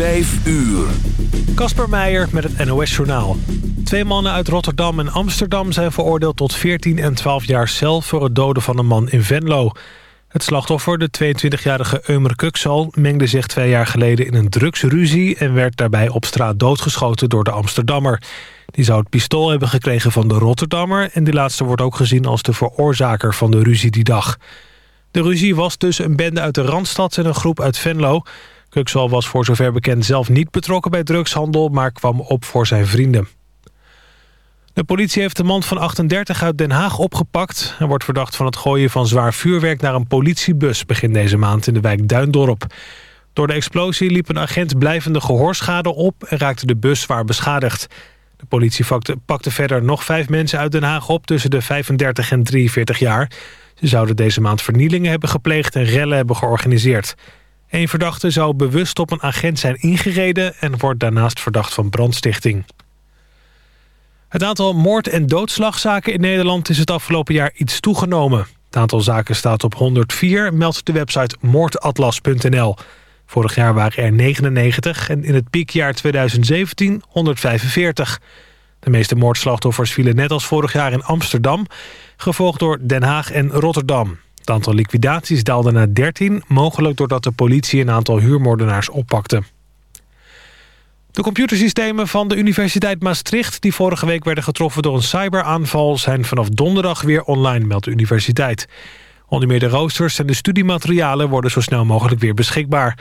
Vijf uur. Kasper Meijer met het NOS-journaal. Twee mannen uit Rotterdam en Amsterdam zijn veroordeeld tot 14 en 12 jaar cel... voor het doden van een man in Venlo. Het slachtoffer, de 22-jarige Eumer Kuksal... mengde zich twee jaar geleden in een drugsruzie... en werd daarbij op straat doodgeschoten door de Amsterdammer. Die zou het pistool hebben gekregen van de Rotterdammer... en die laatste wordt ook gezien als de veroorzaker van de ruzie die dag. De ruzie was tussen een bende uit de Randstad en een groep uit Venlo... Kuksal was voor zover bekend zelf niet betrokken bij drugshandel... maar kwam op voor zijn vrienden. De politie heeft een man van 38 uit Den Haag opgepakt. Hij wordt verdacht van het gooien van zwaar vuurwerk naar een politiebus... begin deze maand in de wijk Duindorp. Door de explosie liep een agent blijvende gehoorschade op... en raakte de bus zwaar beschadigd. De politie pakte verder nog vijf mensen uit Den Haag op... tussen de 35 en 43 jaar. Ze zouden deze maand vernielingen hebben gepleegd... en rellen hebben georganiseerd. Een verdachte zou bewust op een agent zijn ingereden... en wordt daarnaast verdacht van brandstichting. Het aantal moord- en doodslagzaken in Nederland is het afgelopen jaar iets toegenomen. Het aantal zaken staat op 104, meldt de website moordatlas.nl. Vorig jaar waren er 99 en in het piekjaar 2017 145. De meeste moordslachtoffers vielen net als vorig jaar in Amsterdam... gevolgd door Den Haag en Rotterdam. Het aantal liquidaties daalde naar 13, mogelijk doordat de politie een aantal huurmoordenaars oppakte. De computersystemen van de Universiteit Maastricht... die vorige week werden getroffen door een cyberaanval... zijn vanaf donderdag weer online, meldt de universiteit. Onder meer de roosters en de studiematerialen... worden zo snel mogelijk weer beschikbaar.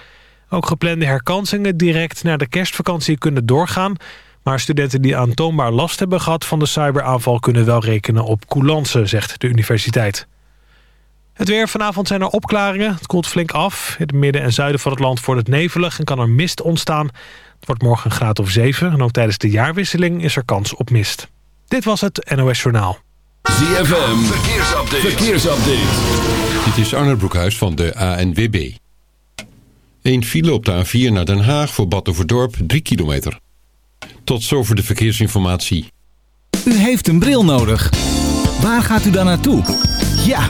Ook geplande herkansingen direct na de kerstvakantie kunnen doorgaan... maar studenten die aantoonbaar last hebben gehad van de cyberaanval... kunnen wel rekenen op coulance, zegt de universiteit. Het weer vanavond zijn er opklaringen. Het koelt flink af. In het midden en zuiden van het land wordt het nevelig en kan er mist ontstaan. Het wordt morgen een graad of 7 en ook tijdens de jaarwisseling is er kans op mist. Dit was het NOS Journaal. ZFM, verkeersupdate. verkeersupdate. Dit is Arnold Broekhuis van de ANWB. Een file op de A4 naar Den Haag voor Badoverdorp 3 kilometer. Tot zover de verkeersinformatie. U heeft een bril nodig. Waar gaat u dan naartoe? Ja,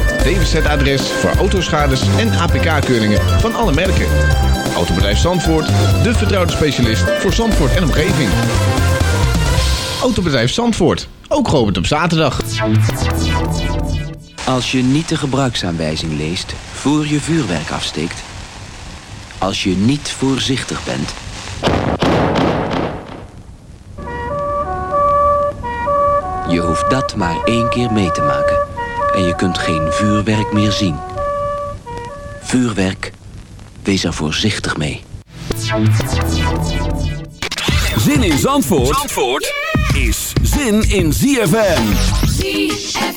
DWZ-adres voor autoschades en APK-keuringen van alle merken. Autobedrijf Zandvoort, de vertrouwde specialist voor Zandvoort en omgeving. Autobedrijf Zandvoort, ook geopend op zaterdag. Als je niet de gebruiksaanwijzing leest voor je vuurwerk afsteekt. Als je niet voorzichtig bent. Je hoeft dat maar één keer mee te maken. En je kunt geen vuurwerk meer zien. Vuurwerk, wees er voorzichtig mee. Zin in Zandvoort, Zandvoort is zin in ZFM. ZFM.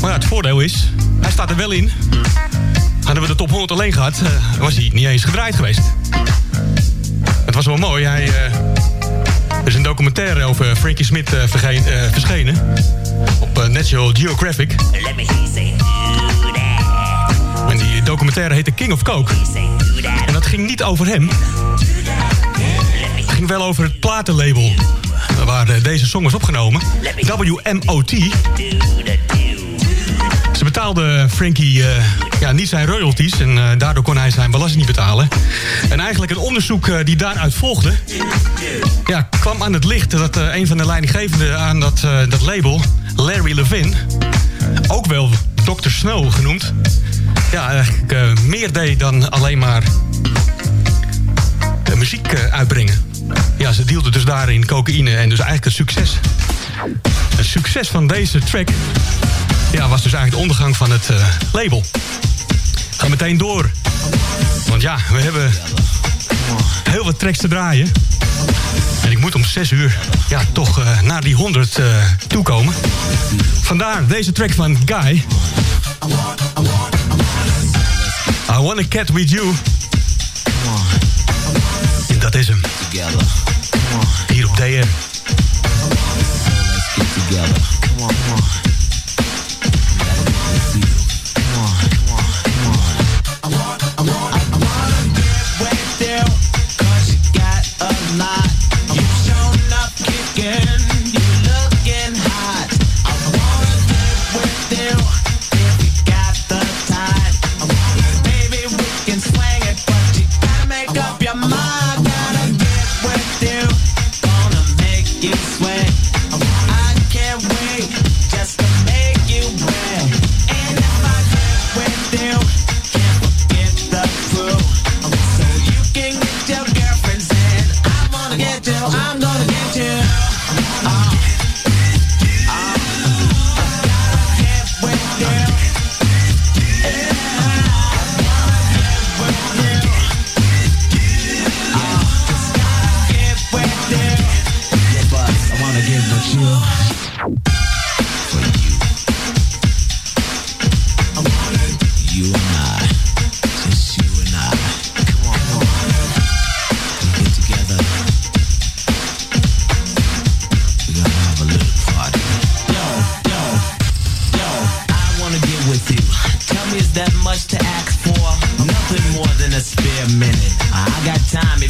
Maar ja, het voordeel is, hij staat er wel in. Hadden we de top 100 alleen gehad, eh, was hij niet eens gedraaid geweest. Het was wel mooi, hij... eh, er is een documentaire over Frankie Smith eh, vergeen- verschenen. Op National Geographic. En die documentaire heette King of Coke. En dat ging niet over hem. Het ging wel over het platenlabel. Waar eh, deze song was opgenomen. WMOT. Ze betaalde Frankie eh, ja, niet zijn royalties. En eh, daardoor kon hij zijn belasting niet betalen. En eigenlijk het onderzoek die daaruit volgde... Ja, kwam aan het licht dat een van de leidinggevenden aan dat, dat label... Larry Levin, ook wel Dr. Snow genoemd... ja, eigenlijk meer deed dan alleen maar muziek eh, uitbrengen. Ja, ze dealden dus daarin cocaïne en dus eigenlijk een succes. Het succes van deze track ja, was dus eigenlijk de ondergang van het eh, label. Ga meteen door. Want ja, we hebben heel wat tracks te draaien. En ik moet om 6 uur ja, toch eh, naar die 100 eh, toekomen. Vandaar deze track van Guy. I Wanna Cat With You. Dat is hem. Hier op DR.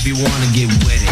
time if you wanna get with it.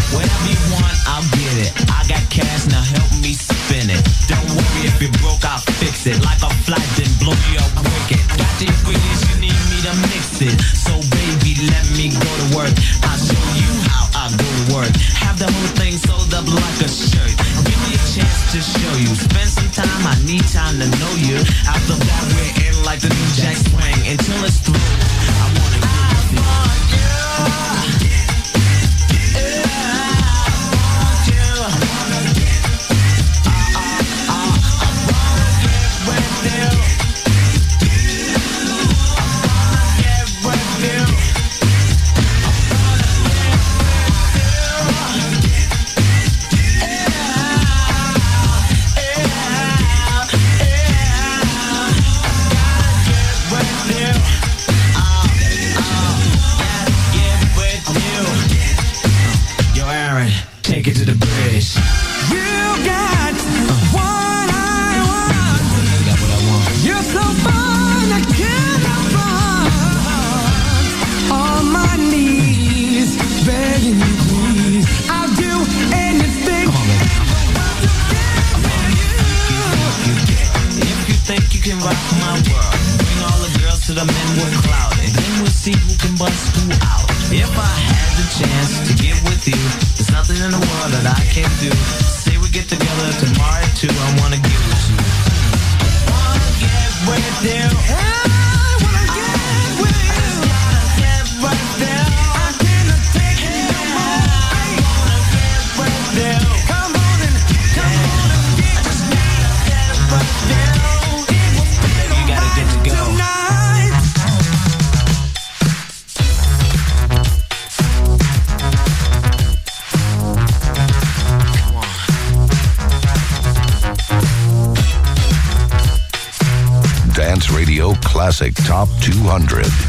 Top 200.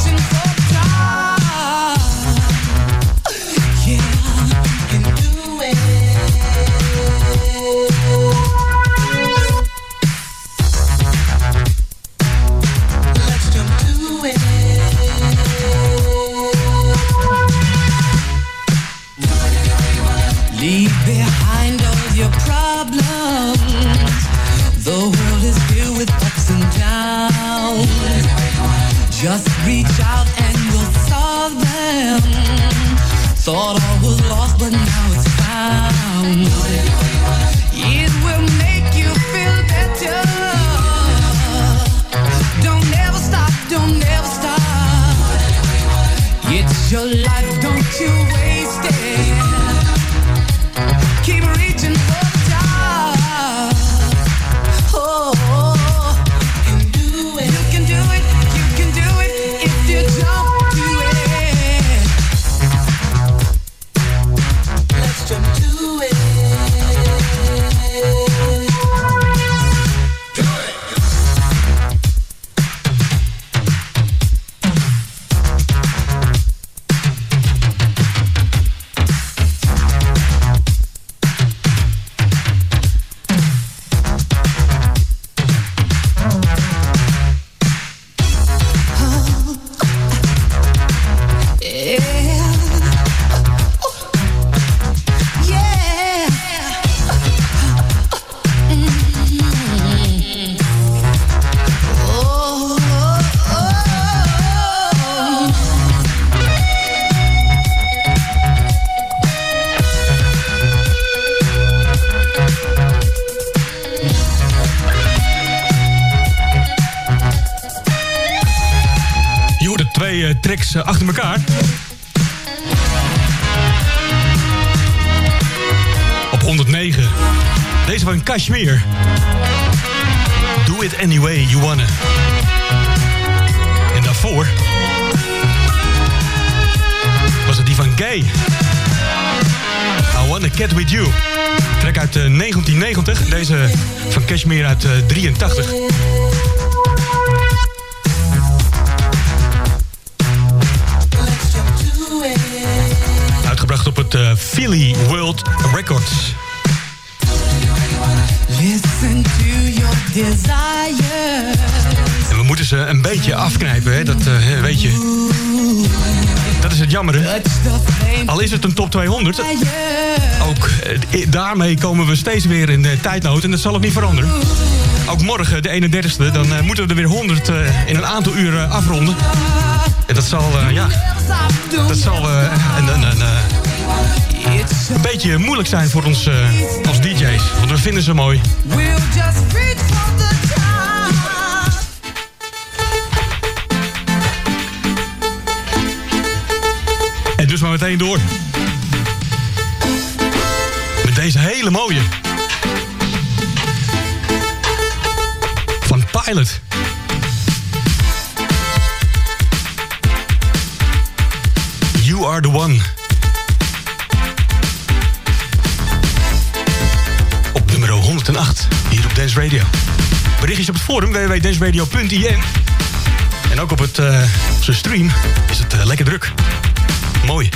Reaching for tracks eh, achter elkaar. Op 109. Deze van Kashmir. Do it any way you wanna. En daarvoor... was het die van Gay. I wanna get with you. Track uit eh, 1990. Deze van Kashmir uit eh, 83. Op het eh, Philly World Records. Listen to your desire. En we moeten ze een beetje afknijpen, hè? dat eh, weet je. Dat is het jammere. Al is het een top 200, ook eh, daarmee komen we steeds weer in de tijdnood en dat zal ook niet veranderen. Ook morgen, de 31ste, dan moeten we er weer 100 eh, in een aantal uren afronden. En dat zal, ja, dat zal eh, een, een, een, een beetje moeilijk zijn voor ons eh, als DJ's. Want we vinden ze mooi. En dus maar meteen door. Met deze hele mooie. Van Pilot. You are the one. 108 hier op Dance Radio. Berichtjes op het forum www.danceradio.in En ook op het, eh, stream is het eh, lekker druk. Mooi.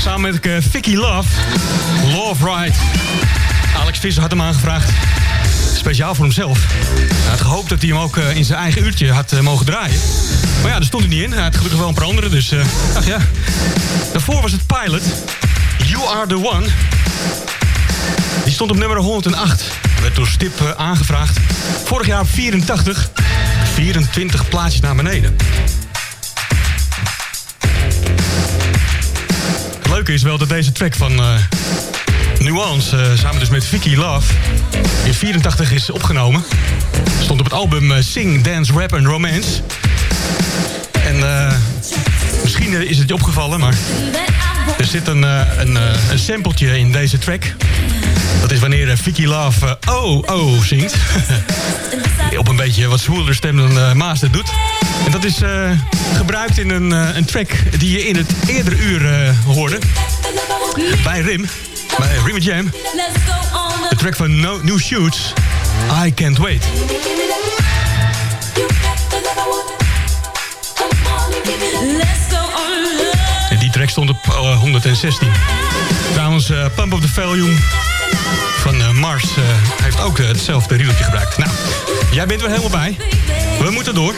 Samen met uh, Vicky Love. Love Ride. Alex Visser had hem aangevraagd. Speciaal voor hemzelf. Hij had gehoopt dat hij hem ook eh, in zijn eigen uurtje had eh, mogen draaien. Maar ja, daar stond hij niet in. Hij had gelukkig wel een paar andere, dus ach ja. Daarvoor was het Pilot. You Are The One. Die stond op nummer 108. Werd door Stip aangevraagd. Vorig jaar op 84. 24 plaatsjes naar beneden. Is wel dat deze track van eh, Nuance, eh, samen dus met Vicky Love, in 84 is opgenomen. Stond op het album eh, Sing, Dance, Rap and Romance. En misschien is het je opgevallen, maar er zit een, een, een sampletje in deze track. Dat is wanneer Vicky Love Oh Oh zingt. Op een beetje wat zwoeler stem dan uh, Maas doet. En dat is eh, gebruikt in een, eh, een track die je in het eerdere uur eh, hoorde. Bij Rim. Bij Rim Jam. De track van no, New Shoots. I Can't Wait. En die track stond op eh, 116. Trouwens, Pump of the Volume van Mars heeft ook hetzelfde riedeltje gebruikt. Nou, jij bent er helemaal bij. We moeten door.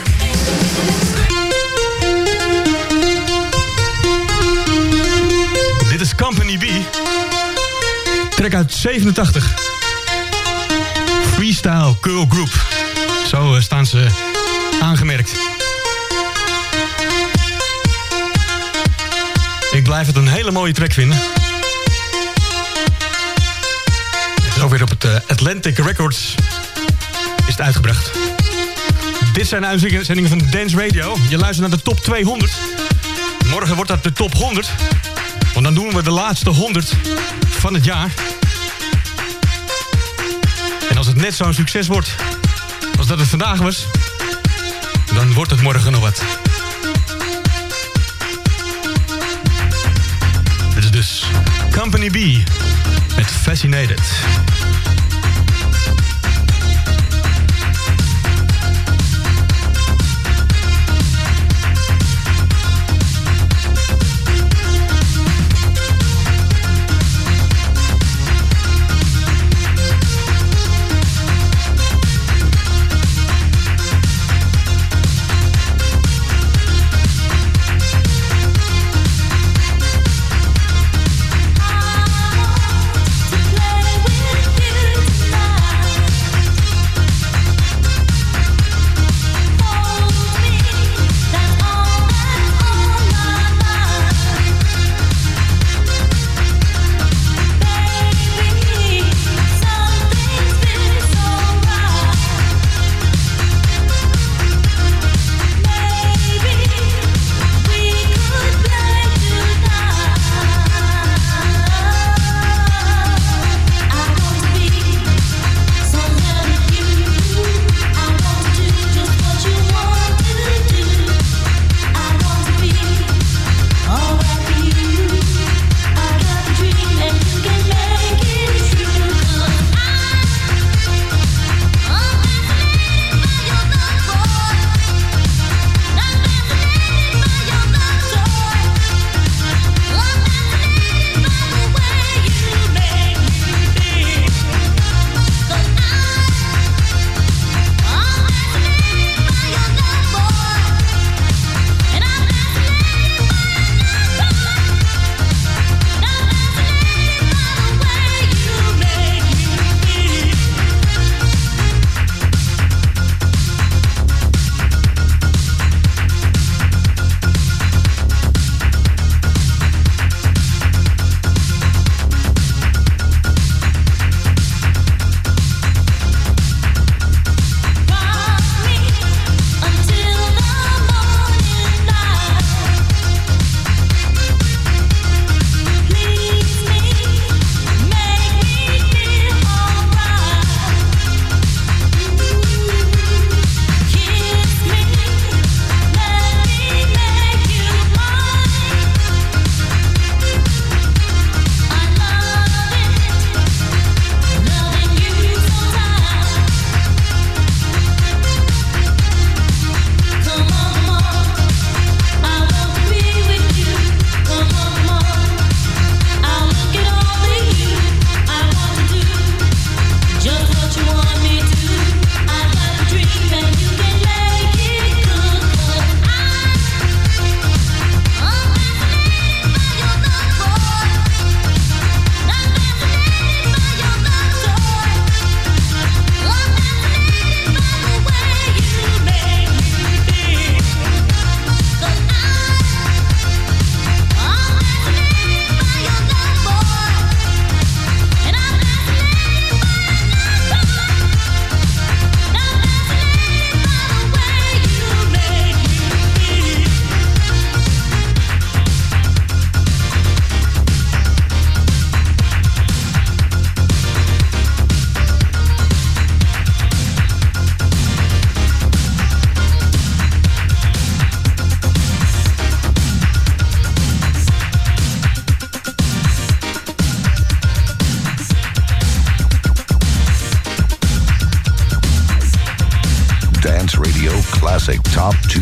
Dit is Company B. Track uit 87. Freestyle Girl Group. Zo eh, staan ze aangemerkt. Ik blijf het een hele mooie track vinden. Ook weer op het eh, Atlantic Records is het uitgebracht. Dit zijn uitzendingen van Dance Radio. Je luistert naar de top 200. Morgen wordt dat de top 100. Want dan doen we de laatste 100 van het jaar. En als het net zo'n succes wordt als dat het vandaag was... dan wordt het morgen nog wat. Dit is dus Company B met Fascinated.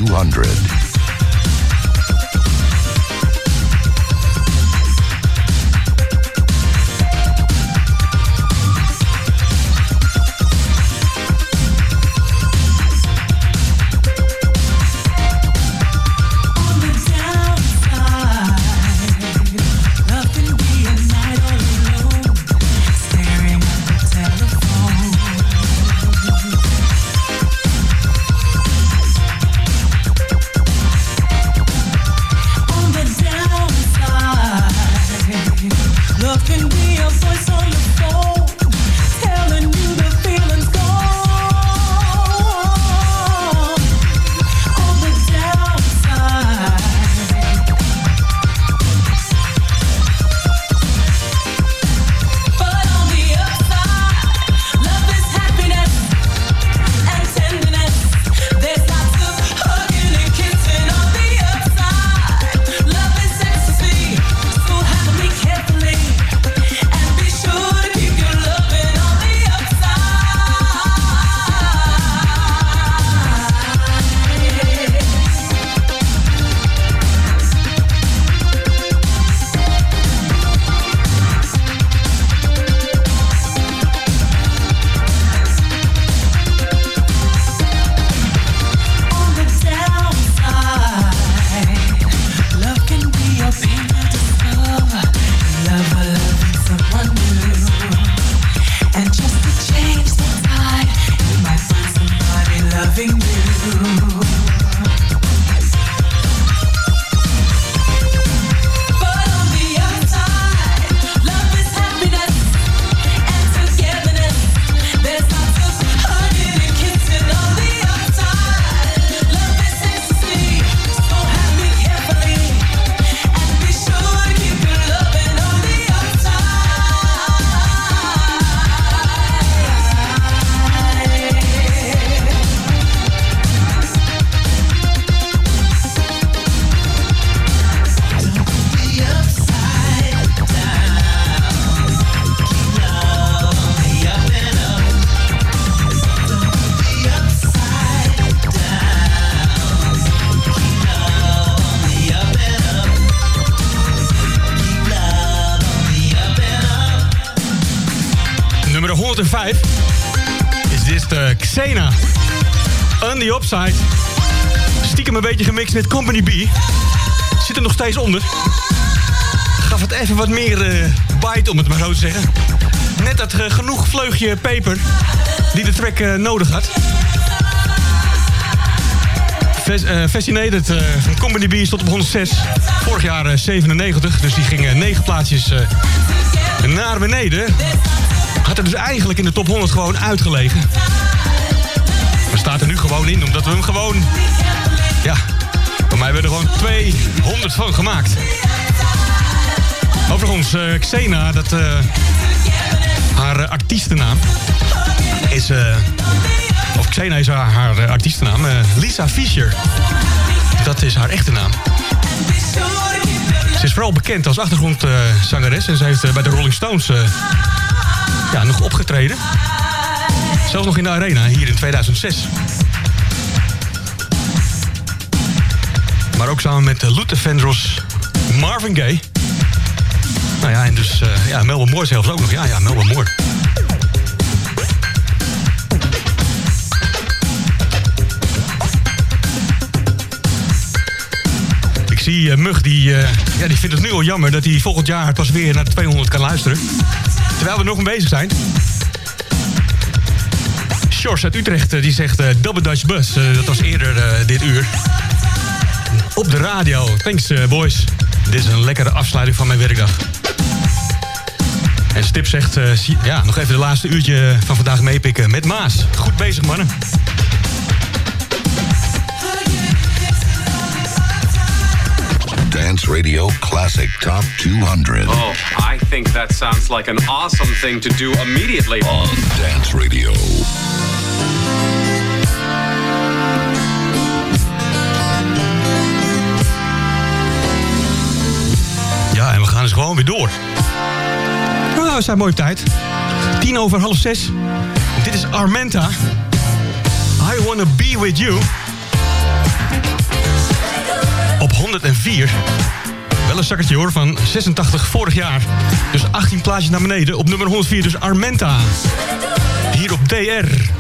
200. Met Company B. Zit er nog steeds onder. Gaf het even wat meer eh, bite, om het maar zo te zeggen. Net dat eh, genoeg vleugje peper die de track eh, nodig had. Eh, Fascinated Company B stond op 106. Vorig jaar eh, 97, dus die ging eh, 9 plaatsjes naar beneden. Had er dus eigenlijk in de top 100 gewoon uitgelegen. Maar staat er nu gewoon in, omdat we hem gewoon... Mij werden er gewoon 200 van gemaakt. Overigens, eh, Xena, dat, eh, haar eh, artiestennaam is... of Xena is haar, haar artiestennaam. Lisa Fischer. Dat is haar echte naam. Ze is vooral bekend als achtergrondzangeres. en ze heeft bij de Rolling Stones ja, nog opgetreden. Zelfs nog in de arena, hier in 2006. Maar ook samen met uh, Luther Vandross, Marvin Gaye. Nou ja, en dus eh, ja, Melbourne Moore zelfs ook nog. Ja, ja, Melbourne Moore. Ik zie eh, Mug, die, eh, ja, die vindt het nu al jammer... dat hij volgend jaar pas weer naar de 200 kan luisteren. Terwijl we nog mee bezig zijn. Sjors uit Utrecht eh, die zegt eh, Double Dutch Bus. Eh, dat was eerder eh, dit uur. Op de radio. Thanks eh, boys. Dit is een lekkere afsluiting van mijn werkdag. En Stip zegt, eh, ja, nog even de laatste uurtje van vandaag meepikken met Maas. Goed bezig mannen. Dance Radio Classic Top 200. Oh, I think that sounds like an awesome thing to do immediately. On Dance Radio. gaan gewoon weer door. Nou, we zijn mooi op tijd. Tien over half zes. Dit is Armenta. I Wanna Be With You. Op 104. Wel een zakkertje hoor, van 86 vorig jaar. Dus 18 plaatjes naar beneden. Op nummer 104 dus Armenta. Hier op DR.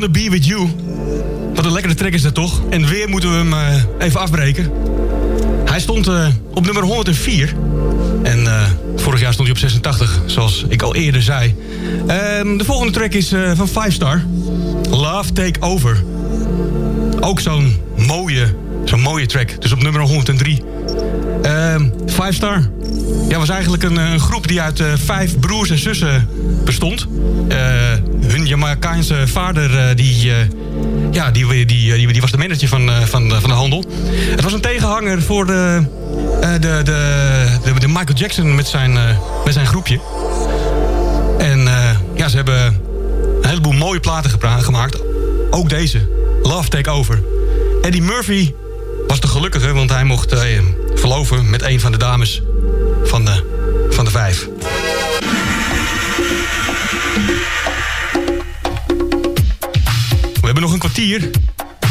Wanna Be With You. Wat een lekkere track is dat toch? En weer moeten we hem eh, even afbreken. Hij stond eh, op nummer 104. En eh, vorig jaar stond hij op 86, zoals ik al eerder zei. Ehm, de volgende track is van 5 Star. Love Take Over. Ook zo'n mooie, zo'n mooie track. Dus op nummer 103. Um, ehm, Five Star. Ja, was eigenlijk een, een groep die uit uh, vijf broers en zussen bestond hun Jamaicaanse vader, eh, die, eh, ja, die, die, eh, die, die was de manager van, van, van de handel. Het was een tegenhanger voor de, de, de, de, Michael Jackson met zijn, met zijn groepje. En ja, ze hebben een heleboel mooie platen gemaakt. Ook deze, Love Take Over. Eddie Murphy was de gelukkige, want hij mocht verloven met een van de dames van van de vijf. Nog een kwartier.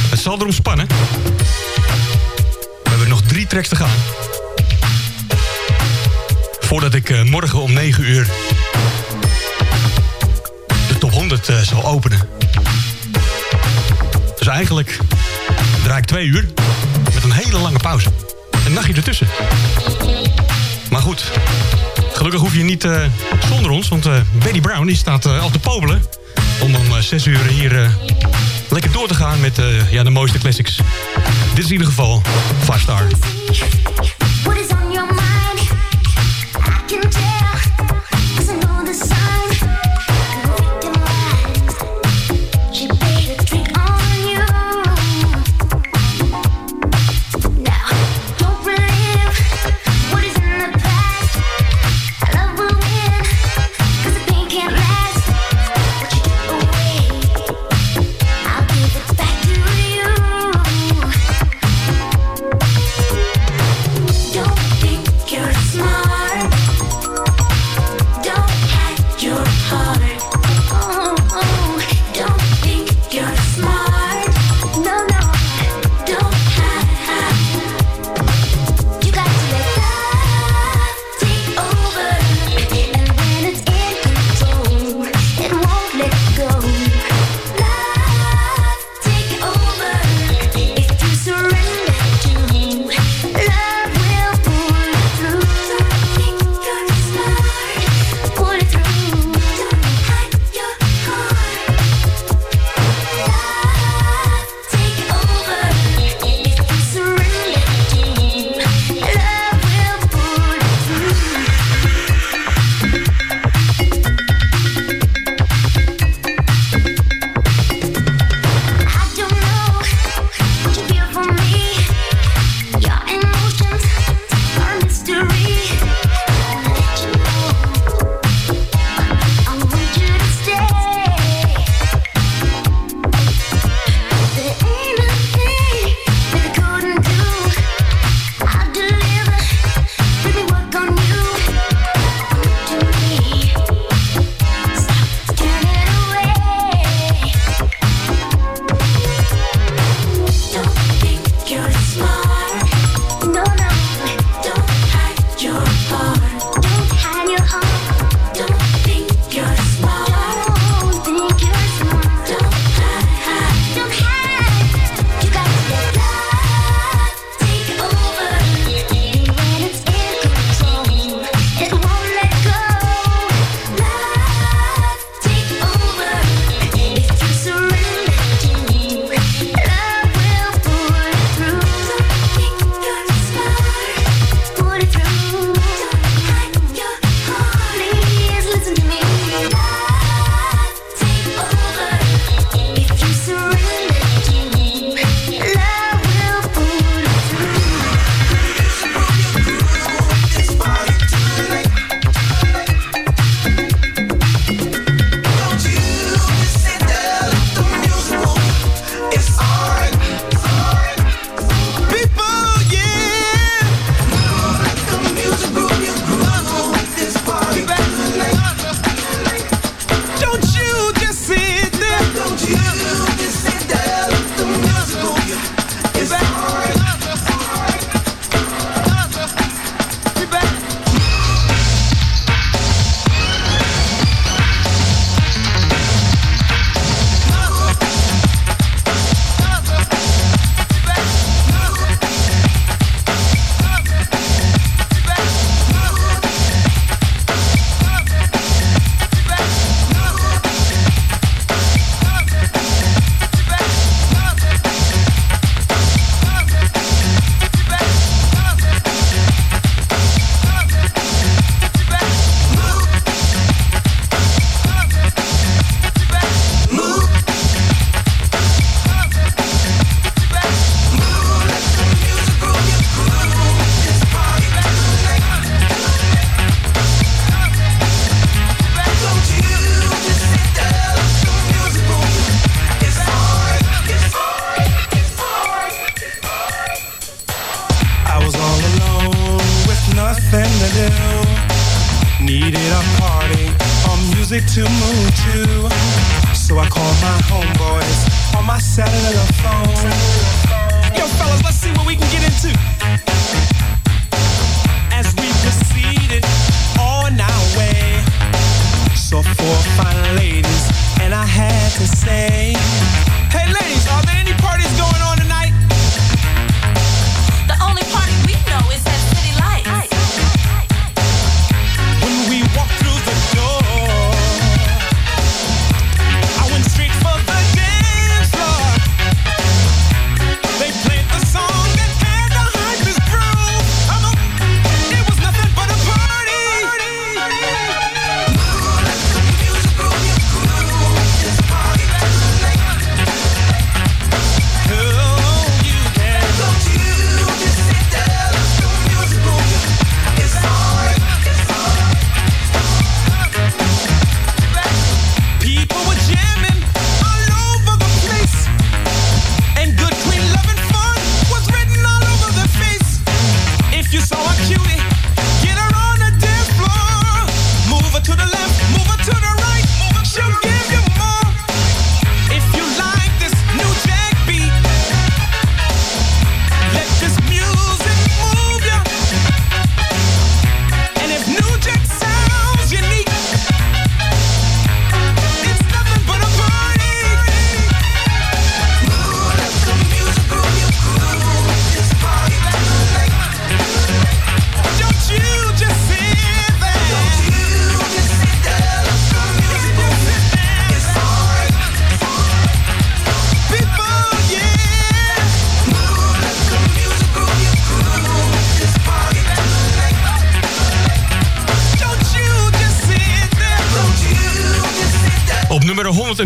Het zal erom spannen. We hebben nog drie tracks te gaan. Voordat ik eh, morgen om 9 uur de top 100 eh, zal openen. Dus eigenlijk draai ik twee uur met een hele lange pauze. Een nachtje ertussen. Maar goed, gelukkig hoef je niet eh, zonder ons, want Betty Brown die staat al te pobelen. Om om eh, zes uur hier lekker door te gaan met eh, ja, de mooiste classics. Dit is in ieder geval 5 Star.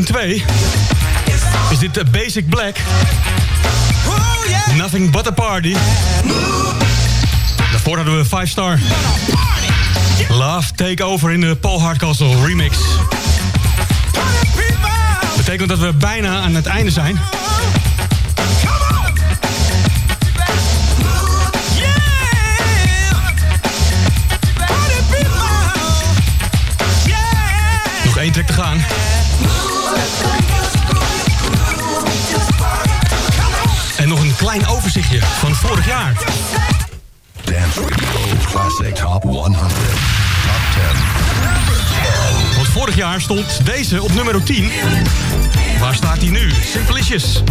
2 is dit de Basic Black. Nothing but a party. Daarvoor hadden we 5 Star. Love Takeover in de Paul Hardcastle remix. Betekent dat we bijna aan het einde zijn. Van vorig jaar. Dance Radio Classic Top 100. Top 10. Want vorig jaar stond deze op nummer 10. Waar staat hij nu? Simplicious.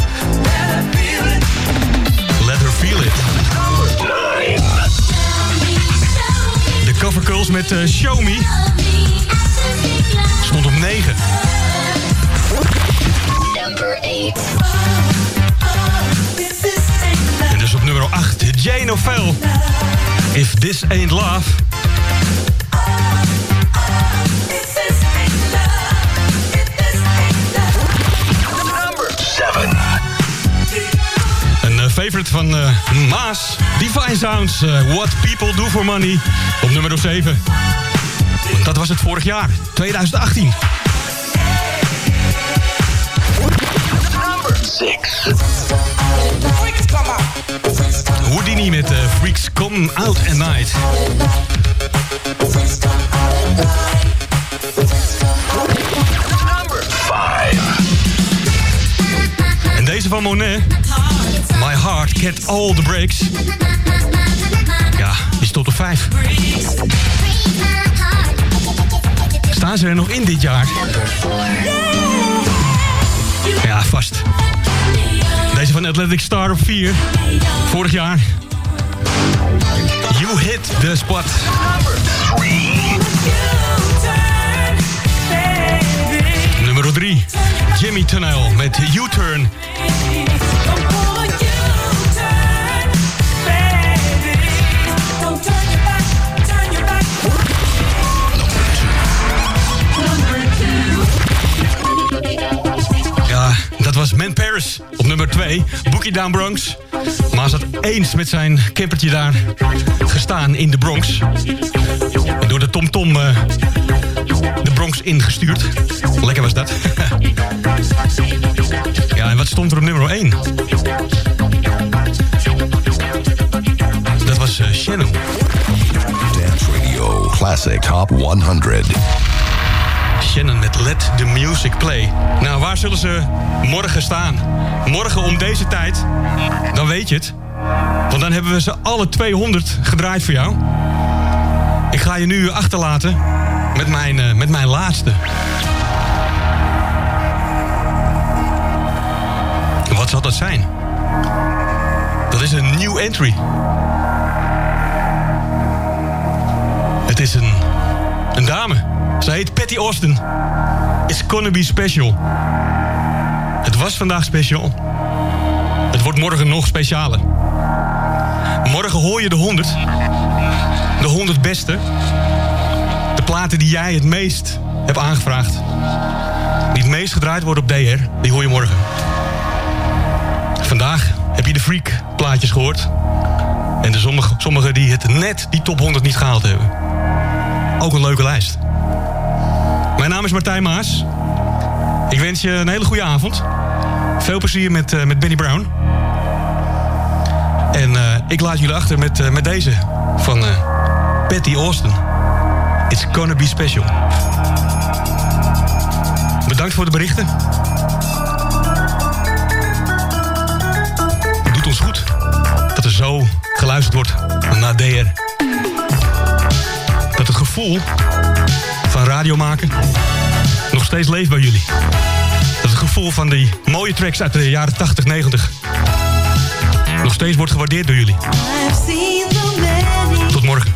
Let her feel it. De cover girls met eh, Show Me. Stond op 9. En dus op nummer 8, Jane O'Fell. If This Ain't Love. Een eh, favorite van eh, Maas. Divine Sounds. eh, What People Do For Money. Op nummer 7. Dat was het vorig jaar. 2018. Houdini met eh, Freaks Come Out at Night. En deze van Monet. My Heart Get All The Breaks. Ja, die stond op 5. Staan ze er nog in dit jaar? Ja, vast. Deze van Athletic Star op 4. Vorig jaar. You hit the spot. Nummer 3. Jimmy Tunnel met U-Turn. Was Man Paris op nummer 2. Bookie Down Bronx. Maar zat eens met zijn campertje daar gestaan in de Bronx. En door de TomTom -tom, eh, de Bronx ingestuurd. Lekker was dat. ja, en wat stond er op nummer 1? Dat was eh, Shannon. Dance Radio Classic Top 100. Shannon met Let the Music Play. Nou, waar zullen ze morgen staan? Morgen om deze tijd, dan weet je het. Want dan hebben we ze alle 200 gedraaid voor jou. Ik ga je nu achterlaten met mijn, eh, met mijn laatste. Wat zal dat zijn? Dat is een new entry. Het is een, een dame. Zij heet Patty Austin. It's gonna be special. Het was vandaag special. Het wordt morgen nog specialer. Morgen hoor je de 100. De 100 beste. De platen die jij het meest hebt aangevraagd. Die het meest gedraaid worden op DR. Die hoor je morgen. Vandaag heb je de Freak plaatjes gehoord. En de sommige, sommige die het net die top 100 niet gehaald hebben. Ook een leuke lijst. Mijn naam is Martijn Maas. Ik wens je een hele goede avond. Veel plezier met, eh, met Benny Brown. En eh, ik laat jullie achter met, eh, met deze van Patty Austin. It's gonna be special. Bedankt voor de berichten. Het doet ons goed dat er zo geluisterd wordt naar DR. Dat het gevoel van radio maken nog steeds leeft bij jullie. Dat het gevoel van die mooie tracks uit de jaren 80, 90 nog steeds wordt gewaardeerd door jullie. Tot morgen.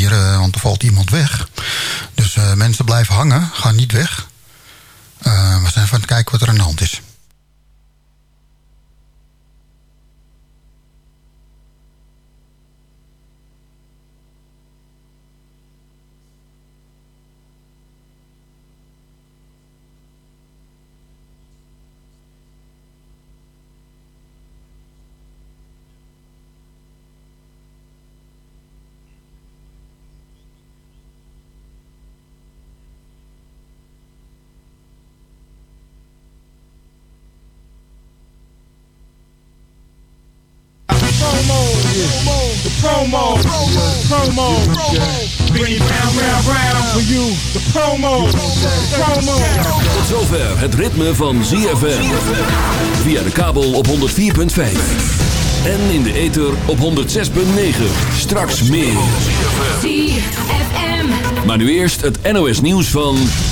Hier, eh, want er valt iemand weg. Dus eh, mensen blijven hangen, gaan niet weg. Eh, we zijn even aan het kijken wat er aan de hand is. Promo, promo, Brown for you. The promo, promo. Tot zover het ritme van ZFM. Via de kabel op 104.5. En in de ether op 106.9. Straks meer. ZFM. Maar nu eerst het NOS nieuws van...